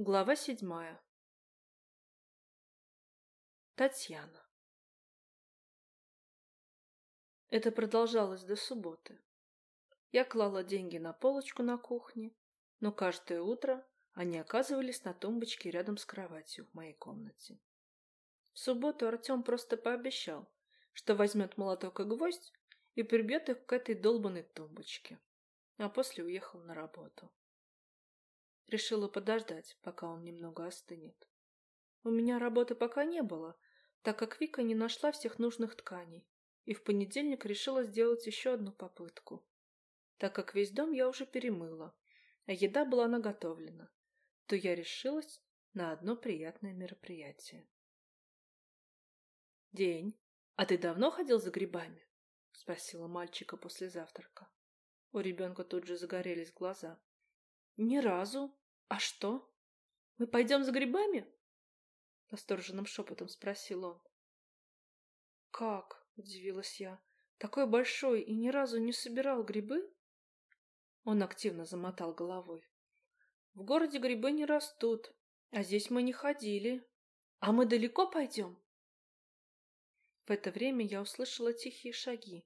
Глава седьмая. Татьяна. Это продолжалось до субботы. Я клала деньги на полочку на кухне, но каждое утро они оказывались на тумбочке рядом с кроватью в моей комнате. В субботу Артем просто пообещал, что возьмет молоток и гвоздь и прибьет их к этой долбанной тумбочке, а после уехал на работу. Решила подождать, пока он немного остынет. У меня работы пока не было, так как Вика не нашла всех нужных тканей, и в понедельник решила сделать еще одну попытку. Так как весь дом я уже перемыла, а еда была наготовлена, то я решилась на одно приятное мероприятие. «День, а ты давно ходил за грибами?» — спросила мальчика после завтрака. У ребенка тут же загорелись глаза. «Ни разу. А что? Мы пойдем за грибами?» Восторженным шепотом спросил он. «Как?» — удивилась я. «Такой большой и ни разу не собирал грибы?» Он активно замотал головой. «В городе грибы не растут, а здесь мы не ходили. А мы далеко пойдем?» В это время я услышала тихие шаги,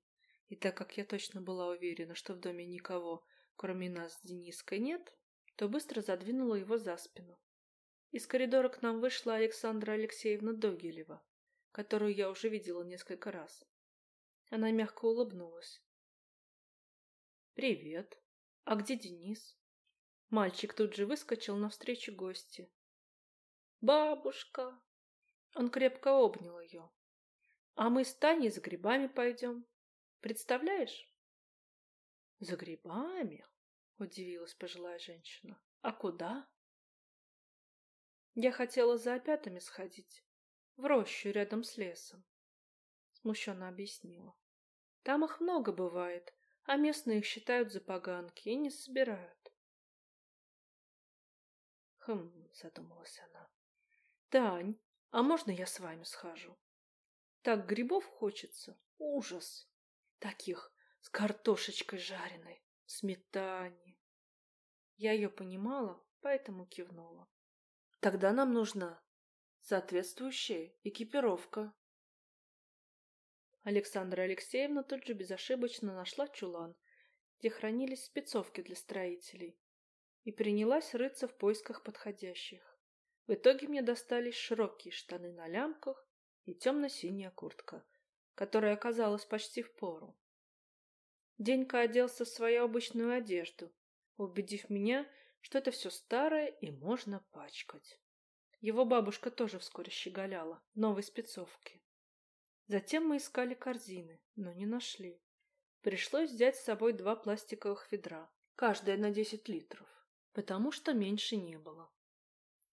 и так как я точно была уверена, что в доме никого, кроме нас с Дениской, нет, то быстро задвинула его за спину. Из коридора к нам вышла Александра Алексеевна Догилева, которую я уже видела несколько раз. Она мягко улыбнулась. «Привет. А где Денис?» Мальчик тут же выскочил навстречу гости. «Бабушка!» Он крепко обнял ее. «А мы с Таней за грибами пойдем. Представляешь?» «За грибами?» Удивилась пожилая женщина. А куда? Я хотела за опятами сходить, в рощу рядом с лесом, смущенно объяснила. Там их много бывает, а местные их считают за поганки и не собирают. Хм, задумалась она. Тань, а можно я с вами схожу? Так грибов хочется. Ужас. Таких с картошечкой жареной, сметане, я ее понимала, поэтому кивнула. Тогда нам нужна соответствующая экипировка. Александра Алексеевна тут же безошибочно нашла чулан, где хранились спецовки для строителей, и принялась рыться в поисках подходящих. В итоге мне достались широкие штаны на лямках и темно-синяя куртка, которая оказалась почти в пору. Денька оделся в свою обычную одежду, убедив меня, что это все старое и можно пачкать. Его бабушка тоже вскоре щеголяла в новой спецовке. Затем мы искали корзины, но не нашли. Пришлось взять с собой два пластиковых ведра, каждое на 10 литров, потому что меньше не было.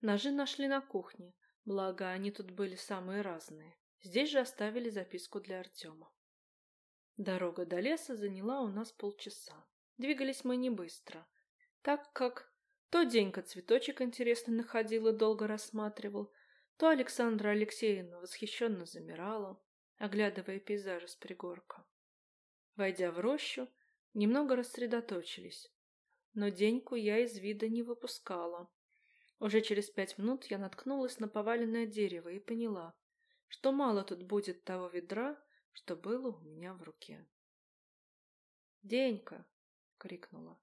Ножи нашли на кухне, благо они тут были самые разные. Здесь же оставили записку для Артема. Дорога до леса заняла у нас полчаса. Двигались мы не быстро, так как то Денька цветочек интересно находил и долго рассматривал, то Александра Алексеевна восхищенно замирала, оглядывая пейзажи с пригорка. Войдя в рощу, немного рассредоточились, но Деньку я из вида не выпускала. Уже через пять минут я наткнулась на поваленное дерево и поняла, что мало тут будет того ведра, что было у меня в руке. «Денька!» — крикнула.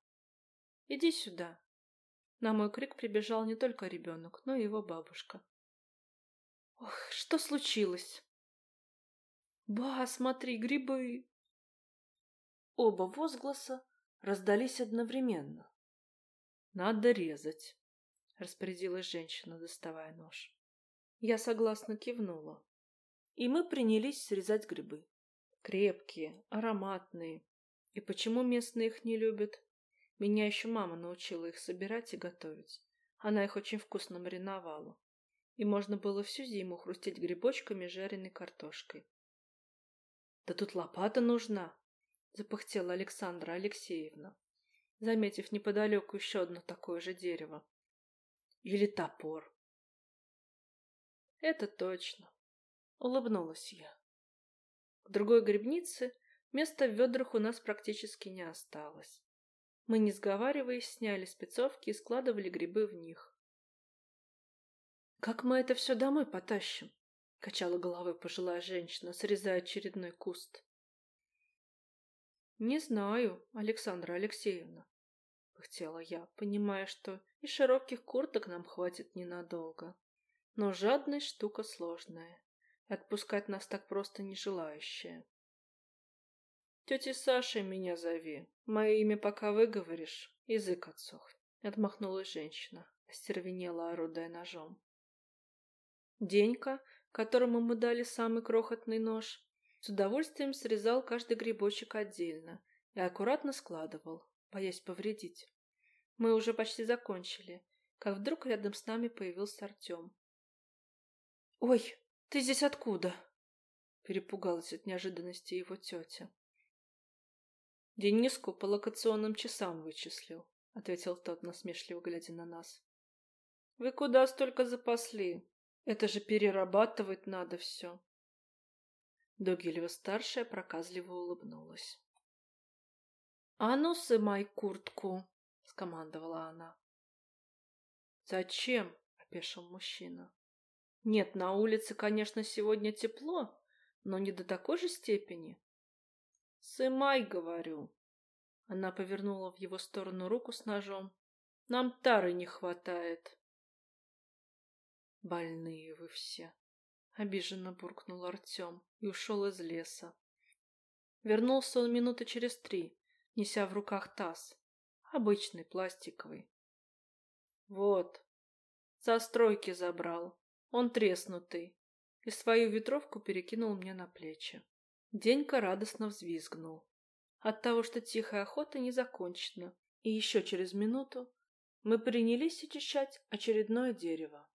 «Иди сюда!» На мой крик прибежал не только ребенок, но и его бабушка. «Ох, что случилось?» «Ба, смотри, грибы!» Оба возгласа раздались одновременно. «Надо резать», — распорядилась женщина, доставая нож. Я согласно кивнула. И мы принялись срезать грибы. Крепкие, ароматные, и почему местные их не любят? Меня еще мама научила их собирать и готовить. Она их очень вкусно мариновала. И можно было всю зиму хрустеть грибочками жареной картошкой. «Да тут лопата нужна!» — запыхтела Александра Алексеевна, заметив неподалеку еще одно такое же дерево. «Или топор!» «Это точно!» — улыбнулась я. К другой грибнице Места в ведрах у нас практически не осталось. Мы, не сговариваясь, сняли спецовки и складывали грибы в них. Как мы это все домой потащим? Качала головой пожилая женщина, срезая очередной куст. Не знаю, Александра Алексеевна, пыхтела я, понимая, что и широких курток нам хватит ненадолго. Но жадность штука сложная, и отпускать нас так просто не желающая. Тетя Саша меня зови. Мое имя пока выговоришь, язык отсохнет. Отмахнулась женщина, остервенела, орудая ножом. Денька, которому мы дали самый крохотный нож, с удовольствием срезал каждый грибочек отдельно и аккуратно складывал, боясь повредить. Мы уже почти закончили, как вдруг рядом с нами появился Артем. «Ой, ты здесь откуда?» Перепугалась от неожиданности его тетя. «Дениску по локационным часам вычислил», — ответил тот, насмешливо глядя на нас. «Вы куда столько запасли? Это же перерабатывать надо все». Догилева-старшая проказливо улыбнулась. «А ну, сымай куртку!» — скомандовала она. «Зачем?» — опешил мужчина. «Нет, на улице, конечно, сегодня тепло, но не до такой же степени». «Сымай, говорю!» Она повернула в его сторону руку с ножом. «Нам тары не хватает!» «Больные вы все!» — обиженно буркнул Артем и ушел из леса. Вернулся он минуты через три, неся в руках таз, обычный, пластиковый. Вот, со стройки забрал, он треснутый, и свою ветровку перекинул мне на плечи. Денька радостно взвизгнул. От того, что тихая охота не закончена, и еще через минуту мы принялись очищать очередное дерево.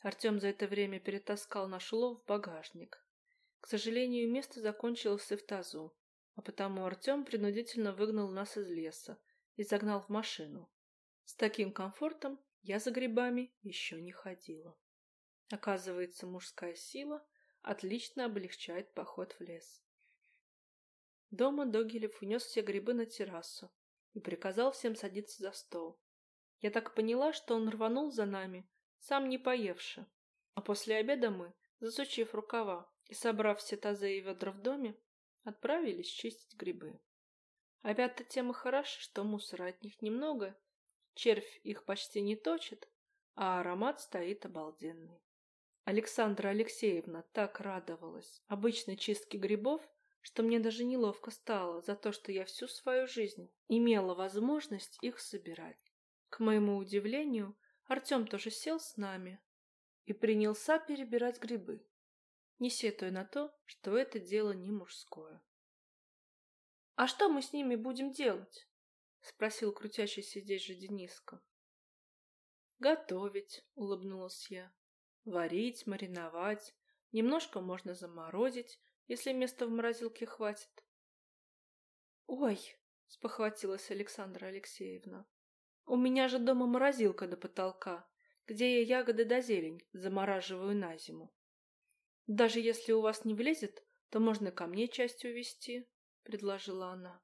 Артем за это время перетаскал наш улов в багажник. К сожалению, место закончилось и в тазу, а потому Артем принудительно выгнал нас из леса и загнал в машину. С таким комфортом я за грибами еще не ходила. Оказывается, мужская сила отлично облегчает поход в лес. Дома Догилев унес все грибы на террасу и приказал всем садиться за стол. Я так поняла, что он рванул за нами, сам не поевши. А после обеда мы, засучив рукава и, собрав все тазы и ведра в доме, отправились чистить грибы. Опять-то тем и хорошо, что мусора от них немного, червь их почти не точит, а аромат стоит обалденный. Александра Алексеевна так радовалась обычной чистке грибов, что мне даже неловко стало за то, что я всю свою жизнь имела возможность их собирать. К моему удивлению, Артем тоже сел с нами и принялся перебирать грибы не сетуя на то, что это дело не мужское. «А что мы с ними будем делать?» — спросил крутящийся здесь же Дениска. «Готовить», — улыбнулась я. «Варить, мариновать. Немножко можно заморозить, если места в морозилке хватит». «Ой!» — спохватилась Александра Алексеевна. «У меня же дома морозилка до потолка, где я ягоды да зелень замораживаю на зиму. Даже если у вас не влезет, то можно ко мне часть увезти, предложила она.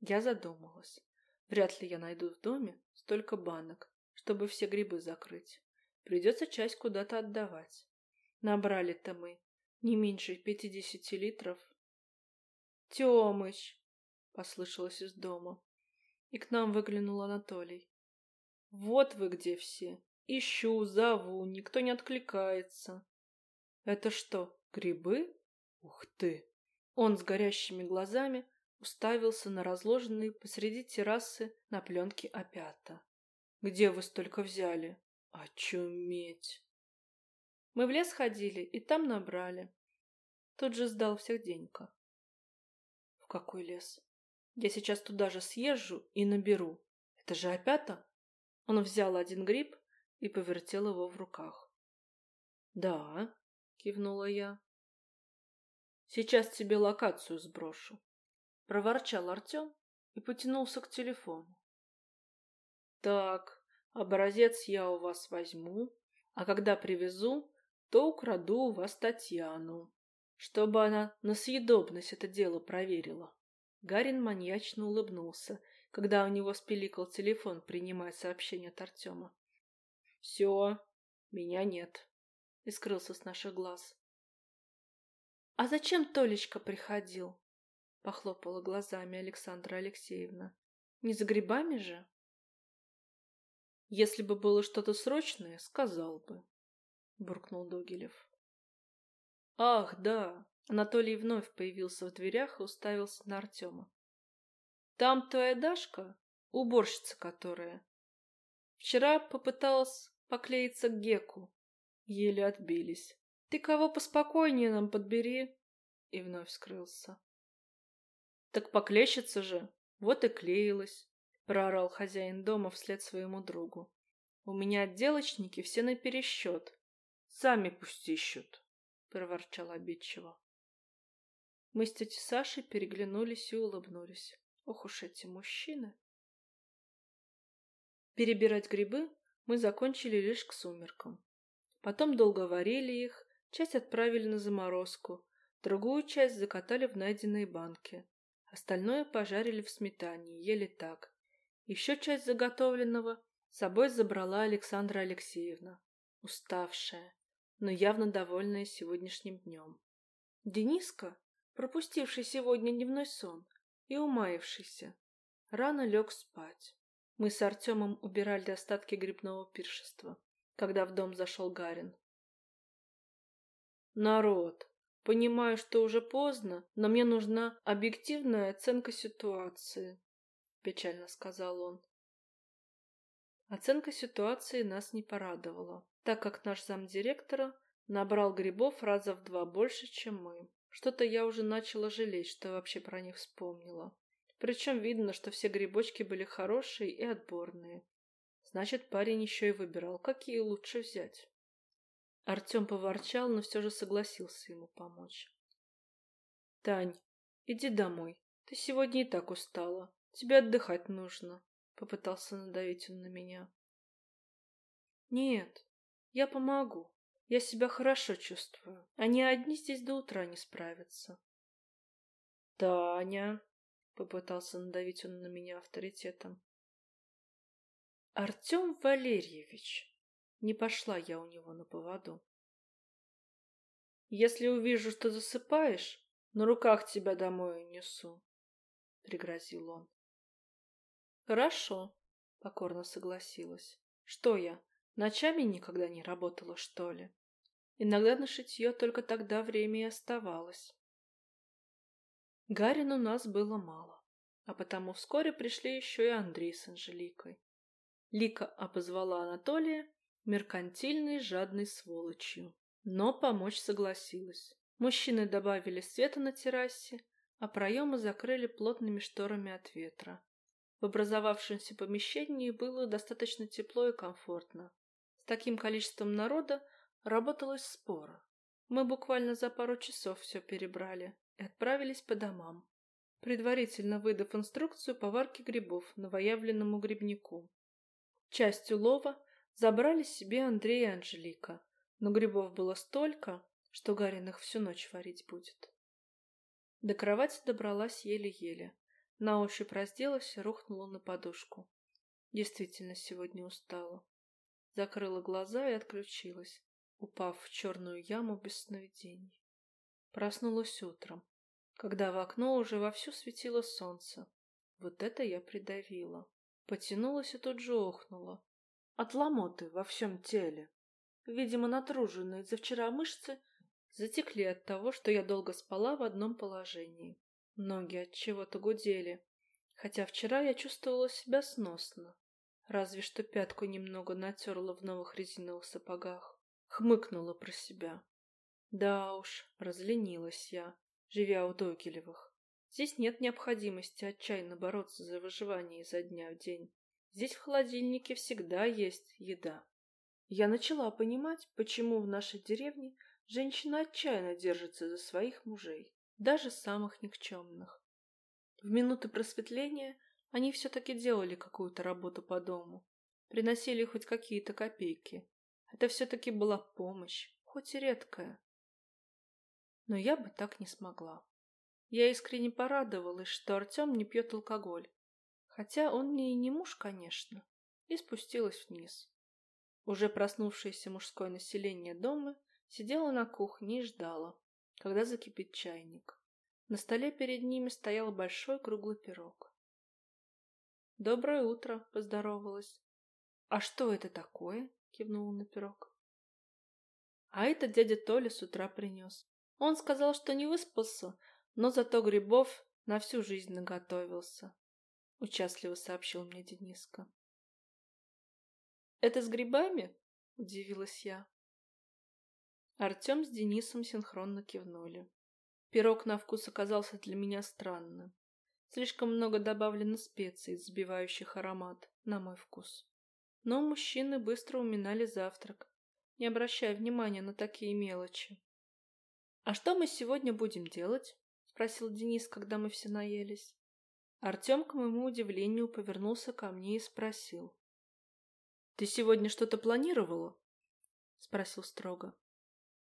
Я задумалась. Вряд ли я найду в доме столько банок, чтобы все грибы закрыть. Придется часть куда-то отдавать. Набрали-то мы не меньше пятидесяти литров. Тёмыч! послышалось из дома. И к нам выглянул Анатолий. Вот вы где все. Ищу, зову, никто не откликается. Это что, грибы? Ух ты! Он с горящими глазами уставился на разложенные посреди террасы на пленке опята. Где вы столько взяли? Очуметь! Мы в лес ходили и там набрали. Тут же сдал всех Денька. В какой лес? Я сейчас туда же съезжу и наберу. Это же опята? Он взял один гриб и повертел его в руках. Да, кивнула я. Сейчас тебе локацию сброшу, проворчал Артем и потянулся к телефону. Так, образец я у вас возьму, а когда привезу, то украду у вас Татьяну, чтобы она на съедобность это дело проверила. Гарин маньячно улыбнулся, когда у него спиликал телефон, принимая сообщение от Артема. «Все, Меня нет. И скрылся с наших глаз. А зачем Толечка приходил? Похлопала глазами Александра Алексеевна. Не за грибами же? Если бы было что-то срочное, сказал бы, буркнул Догилев. Ах, да. Анатолий вновь появился в дверях и уставился на Артема. Там твоя Дашка, уборщица которая, вчера попыталась поклеиться к Геку. Еле отбились. Ты кого поспокойнее нам подбери. И вновь скрылся. Так поклещется же. Вот и клеилась, проорал хозяин дома вслед своему другу. У меня отделочники все напересчет. Сами пусть ищут, проворчал обидчиво. Мы с тетей Сашей переглянулись и улыбнулись. Ох уж эти мужчины. Перебирать грибы мы закончили лишь к сумеркам. Потом долго варили их, часть отправили на заморозку, другую часть закатали в найденные банки. Остальное пожарили в сметане, ели так. Еще часть заготовленного с собой забрала Александра Алексеевна, уставшая, но явно довольная сегодняшним днем. Дениска, пропустивший сегодня дневной сон и умаившийся, рано лег спать. Мы с Артемом убирали остатки грибного пиршества, когда в дом зашел Гарин. «Народ, Понимаю, что уже поздно, но мне нужна объективная оценка ситуации, печально сказал он. Оценка ситуации нас не порадовала, так как наш замдиректора набрал грибов раза в два больше, чем мы. Что-то я уже начала жалеть, что вообще про них вспомнила. Причем видно, что все грибочки были хорошие и отборные. Значит, парень еще и выбирал, какие лучше взять. Артем поворчал, но все же согласился ему помочь. «Тань, иди домой. Ты сегодня и так устала. Тебе отдыхать нужно», — попытался надавить он на меня. «Нет, я помогу. Я себя хорошо чувствую. Они одни здесь до утра не справятся». «Таня», — попытался надавить он на меня авторитетом. «Артем Валерьевич», не пошла я у него на поводу. Если увижу, что засыпаешь, на руках тебя домой унесу, — пригрозил он. Хорошо, — покорно согласилась. Что я, ночами никогда не работала, что ли? Иногда на шитье только тогда время и оставалось. Гарин у нас было мало, а потому вскоре пришли еще и Андрей с Анжеликой. Лика обозвала Анатолия меркантильной жадной сволочью. Но помочь согласилась. Мужчины добавили света на террасе, а проемы закрыли плотными шторами от ветра. В образовавшемся помещении было достаточно тепло и комфортно. С таким количеством народа работалось споро. Мы буквально за пару часов все перебрали и отправились по домам, предварительно выдав инструкцию по варке грибов новоявленному грибнику. Часть улова Забрали себе Андрей и Анжелика, но грибов было столько, что Гарин их всю ночь варить будет. До кровати добралась еле-еле. На ощупь разделась и рухнула на подушку. Действительно, сегодня устала. Закрыла глаза и отключилась, упав в черную яму без сновидений. Проснулась утром, когда в окно уже вовсю светило солнце. Вот это я придавила. Потянулась и тут же охнула, от ломоты во всем теле. Видимо, натруженные за вчера мышцы затекли от того, что я долго спала в одном положении. Ноги от чего-то гудели, хотя вчера я чувствовала себя сносно. Разве что пятку немного натерла в новых резиновых сапогах. Хмыкнула про себя. Да уж, разленилась я, живя у Догилевых. Здесь нет необходимости отчаянно бороться за выживание изо дня в день. Здесь в холодильнике всегда есть еда. Я начала понимать, почему в нашей деревне женщины отчаянно держатся за своих мужей, даже самых никчемных. В минуты просветления они все-таки делали какую-то работу по дому, приносили хоть какие-то копейки. Это все-таки была помощь, хоть и редкая. Но я бы так не смогла. Я искренне порадовалась, что Артем не пьет алкоголь, Хотя он мне и не муж, конечно, и спустилась вниз. Уже проснувшееся мужское население дома сидело на кухне и ждало, когда закипит чайник. На столе перед ними стоял большой круглый пирог. «Доброе утро!» — поздоровалась. «А что это такое?» — кивнула на пирог. А это дядя Толя с утра принес. Он сказал, что не выспался, но зато грибов на всю жизнь наготовился, — участливо сообщил мне Дениска. «Это с грибами?» — удивилась я. Артем с Денисом синхронно кивнули. Пирог на вкус оказался для меня странным. Слишком много добавлено специй, сбивающих аромат, на мой вкус. Но мужчины быстро уминали завтрак, не обращая внимания на такие мелочи. «А что мы сегодня будем делать?» — спросил Денис, когда мы все наелись. Артем, к моему удивлению, повернулся ко мне и спросил. «Ты сегодня что-то планировала?» — спросил строго.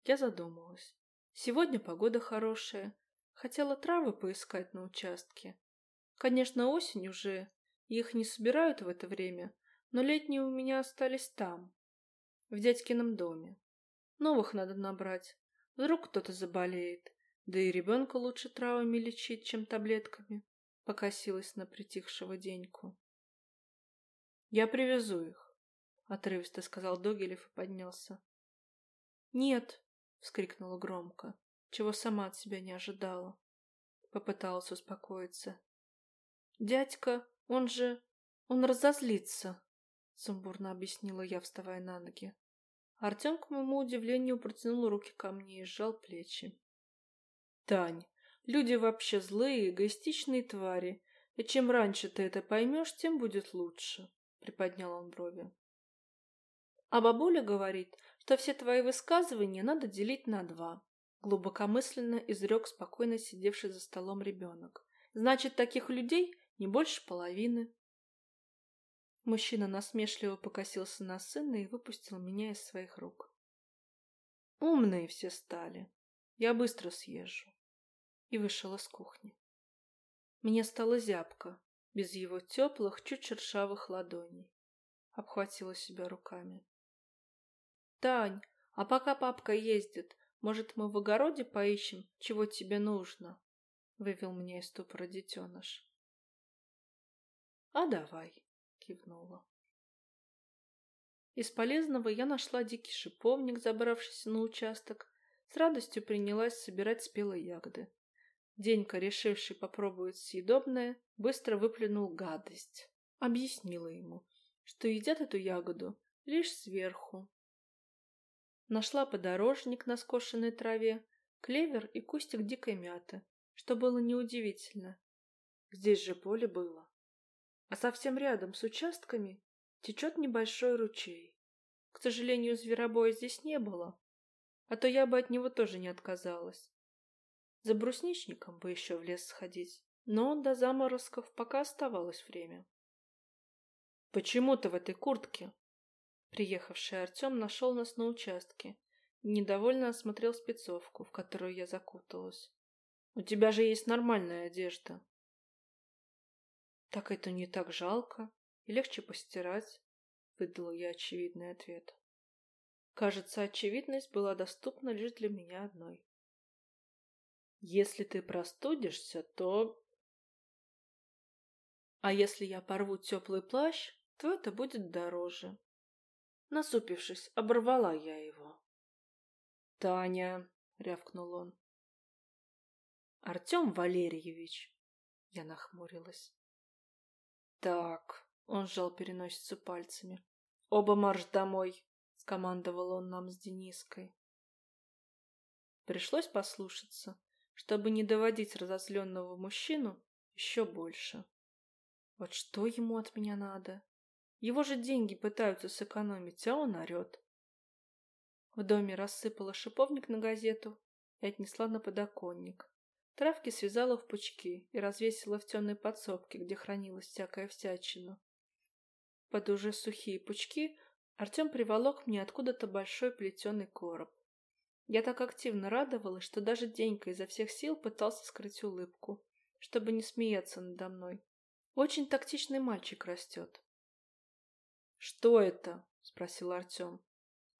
Я задумалась. Сегодня погода хорошая. Хотела травы поискать на участке. Конечно, осень уже, их не собирают в это время, но летние у меня остались там, в дядькином доме. Новых надо набрать. Вдруг кто-то заболеет. Да и ребенка лучше травами лечить, чем таблетками. Покосилась на притихшего деньку. Я привезу их, отрывисто сказал Догилев и поднялся. Нет, вскрикнула громко, чего сама от себя не ожидала. Попыталась успокоиться. Дядька, он же... он разозлится, сумбурно объяснила я, вставая на ноги. Артем, к моему удивлению, протянул руки ко мне и сжал плечи. Тань, люди вообще злые, эгоистичные твари, и чем раньше ты это поймешь, тем будет лучше, приподнял он брови. А бабуля говорит, что все твои высказывания надо делить на два, глубокомысленно изрек спокойно сидевший за столом ребенок. Значит, таких людей не больше половины. Мужчина насмешливо покосился на сына и выпустил меня из своих рук. Умные все стали. Я быстро съезжу. И вышел из кухни. Мне стало зябко, без его теплых, чуть шершавых ладоней. Обхватила себя руками. «Тань, а пока папка ездит, может, мы в огороде поищем, чего тебе нужно?» Вывел меня из ступора детеныш. «А давай», — кивнула. Из полезного я нашла дикий шиповник, забравшийся на участок, с радостью принялась собирать спелые ягоды. Денька, решивший попробовать съедобное, быстро выплюнул гадость. Объяснила ему, что едят эту ягоду лишь сверху. Нашла подорожник на скошенной траве, клевер и кустик дикой мяты, что было неудивительно. Здесь же поле было а совсем рядом с участками течет небольшой ручей. К сожалению, зверобоя здесь не было, а то я бы от него тоже не отказалась. За брусничником бы еще в лес сходить, но до заморозков пока оставалось время. «Почему ты в этой куртке?» Приехавший Артем нашел нас на участке недовольно осмотрел спецовку, в которую я закуталась. «У тебя же есть нормальная одежда». Так это не так жалко и легче постирать, выдала я очевидный ответ. Кажется, очевидность была доступна лишь для меня одной. Если ты простудишься, то... А если я порву теплый плащ, то это будет дороже. Насупившись, оборвала я его. «Таня!» — рявкнул он. «Артем Валерьевич!» — я нахмурилась. Так, он сжал переносицу пальцами. Оба марш домой, скомандовал он нам с Дениской. Пришлось послушаться, чтобы не доводить разозленного мужчину еще больше. Вот что ему от меня надо? Его же деньги пытаются сэкономить, а он орет. В доме рассыпала шиповник на газету и отнесла на подоконник. Травки связала в пучки и развесила в темной подсобке, где хранилась всякая всячина. Под уже сухие пучки Артем приволок мне откуда-то большой плетеный короб. Я так активно радовалась, что даже Денька изо всех сил пытался скрыть улыбку, чтобы не смеяться надо мной. Очень тактичный мальчик растет. «Что это?» спросил Артем,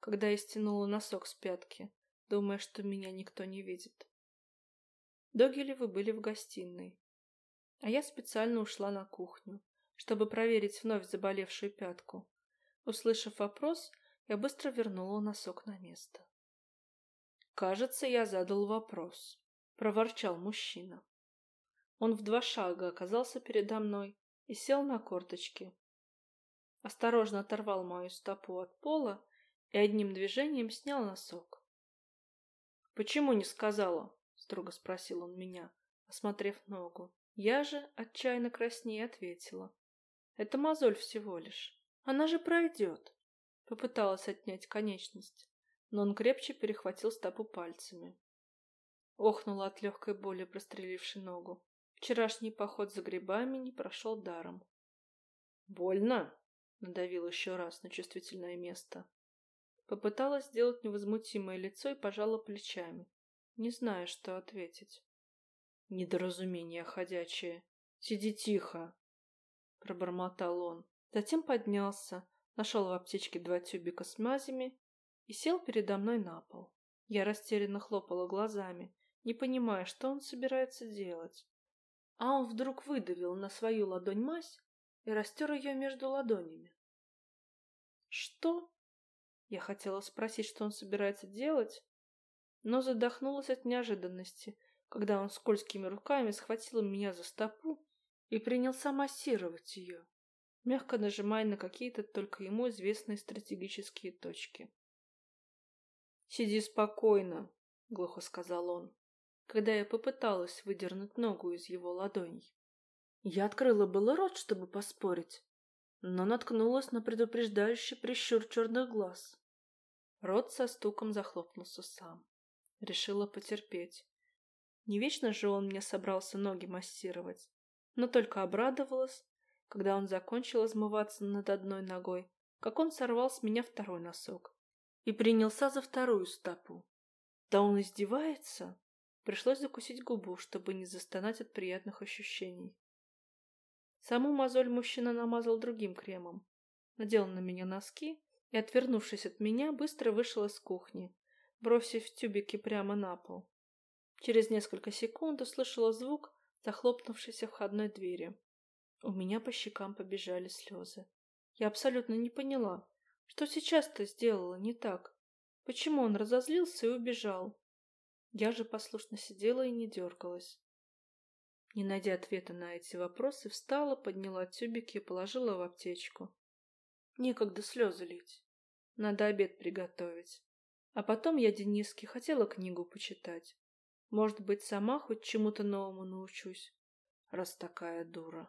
когда я стянула носок с пятки, думая, что меня никто не видит. Догилевы были в гостиной, а я специально ушла на кухню, чтобы проверить вновь заболевшую пятку. Услышав вопрос, я быстро вернула носок на место. «Кажется, я задал вопрос», — проворчал мужчина. Он в два шага оказался передо мной и сел на корточки. Осторожно оторвал мою стопу от пола и одним движением снял носок. «Почему не сказала?» — строго спросил он меня, осмотрев ногу. Я же, отчаянно краснее, ответила. «Это мозоль всего лишь. Она же пройдет!» Попыталась отнять конечность, но он крепче перехватил стопу пальцами. Охнула от легкой боли, прострелившей ногу. Вчерашний поход за грибами не прошел даром. «Больно?» — надавил еще раз на чувствительное место. Попыталась сделать невозмутимое лицо и пожала плечами, не зная, что ответить. «Недоразумение ходячее. Сиди тихо!» — пробормотал он. Затем поднялся, нашел в аптечке два тюбика с мазями и сел передо мной на пол. Я растерянно хлопала глазами, не понимая, что он собирается делать. А он вдруг выдавил на свою ладонь мазь и растер ее между ладонями. «Что?» Я хотела спросить, что он собирается делать, но задохнулась от неожиданности, когда он скользкими руками схватил меня за стопу и принялся массировать ее, мягко нажимая на какие-то только ему известные стратегические точки. «Сиди спокойно», — глухо сказал он когда я попыталась выдернуть ногу из его ладоней. Я открыла было рот, чтобы поспорить, но наткнулась на предупреждающий прищур черных глаз. Рот со стуком захлопнулся сам. Решила потерпеть. Не вечно же он мне собрался ноги массировать, но только обрадовалась, когда он закончил измываться над одной ногой, как он сорвал с меня второй носок и принялся за вторую стопу. Да он издевается? Пришлось закусить губу, чтобы не застонать от приятных ощущений. Саму мозоль мужчина намазал другим кремом, надел на меня носки и, отвернувшись от меня, быстро вышел из кухни, бросив тюбики прямо на пол. Через несколько секунд услышала звук захлопнувшейся входной двери. У меня по щекам побежали слезы. Я абсолютно не поняла, что сейчас-то сделала не так. Почему он разозлился и убежал? Я же послушно сидела и не дергалась. Не найдя ответа на эти вопросы, встала, подняла тюбики и положила в аптечку. Некогда слезы лить. Надо обед приготовить. А потом я Дениске хотела книгу почитать. Может быть, сама хоть чему-то новому научусь, раз такая дура.